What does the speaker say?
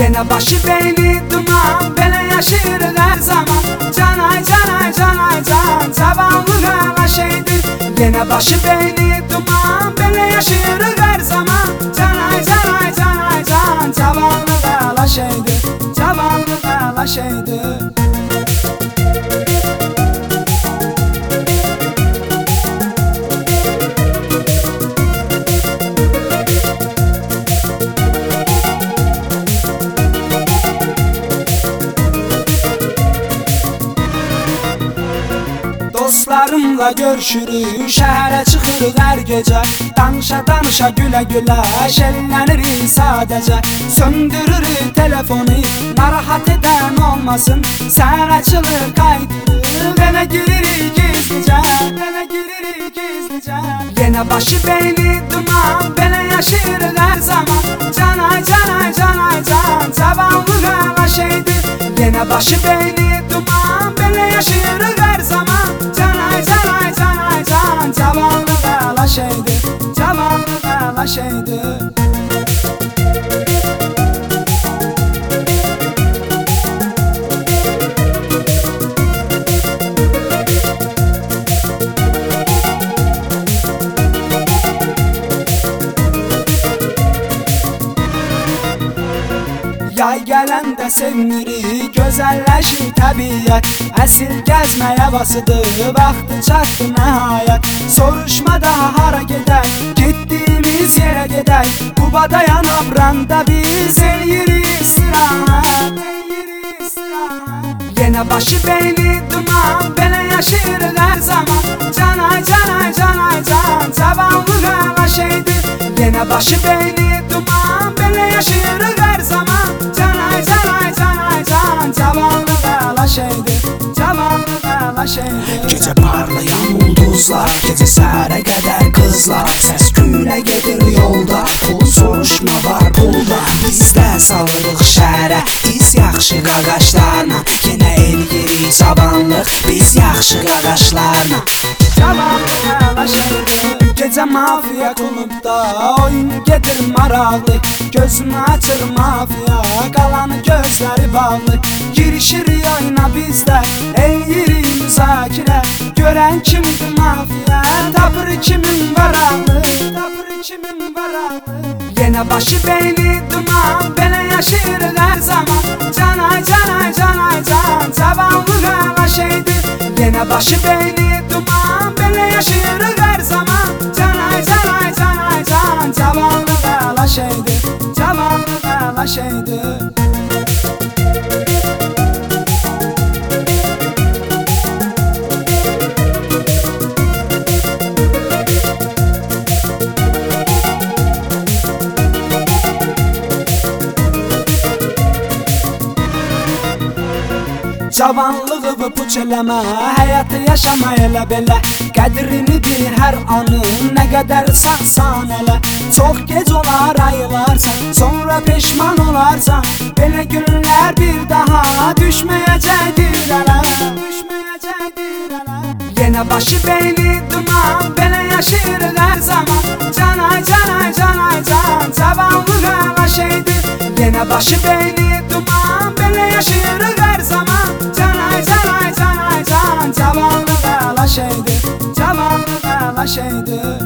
Yine başı beyni duman Bele yaşır her zaman. Canay canay canay can Zavallı kala şeydir. Yine başı beyni duman Bele yaşır her zaman. Canay canay canay can Zavallı kala şeydir. Zavallı kala şeydir Dostlarımla görüşürük Şəhərə çıxırıq hər gecə Danışa danışa gülə gülə Şəllənirik sadəcə Söndürürük telefonu Narahat edən olmasın. Səhər açılır qayıtırıq Belə giririk gizlicə Belə giririk gizlicə Yenə başı beyni duman Belə yaşayırıq hər zaman. Canay canay canay can Zavallı qala şeydir. Yenə başı beyni Yay gələndə sevmirik, gözəlləşir təbiət Əsil gəzmə havasıdır, vaxtı çatdı nəhayət Soruşma daha hara gedək, getdiyimiz yerə gedək Quba dayanıb randa biz eləyirik istirahət Yenə başı beyni duman, belə yaşayırıq hər zaman. Canay canay canay can, zavallı qala şeydir. Yenə başı beyni duman, belə yaşayırıq Gecə parlayan ulduzlar Gecə səhərə qədər qızlar Səs gülə gedir yolda Pul soruşma var pulda Bizdə salırıq şəhərə Biz yaxşı qaqaşlarla Yenə eləyirik cavanlıq Biz yaxşı qaqaşlarla qala Gecə mafiya klubda Oyun gedir maraqlı Gözünü açır mafiya Qalanı gözləri bağlı. Girişir oyuna bizdə Eyyirik müzakirə Görən kimdir mafiya Tapır kimin varaqlı Tapır kimin varaqlı Yenə başı beyni duman Belə yaşayırıq hər zaman. Canay canay canay can Zavallı qala şeydir. Yenə başı beyni duman Belə yaşayırıq Qala şeydir Cavanlığı puç eləmə Həyatı yaşama elə belə Qədrini bil hər anın Nə qədər sağsan elə Çox gec olar ayılarsan Sonra peşman olarsan Belə günlər bir daha Düşməyəcəkdir ələ Düşməyəcəkdir Yenə başı beyni duman Belə yaşayırıq hər zaman. Canay canay canay can Zavallı qala şeydir. Yenə başı beyni duman Belə yaşayırıq hər zaman. Canay canay canay can Zavallı qala şeydir. Zavallı qala şeydir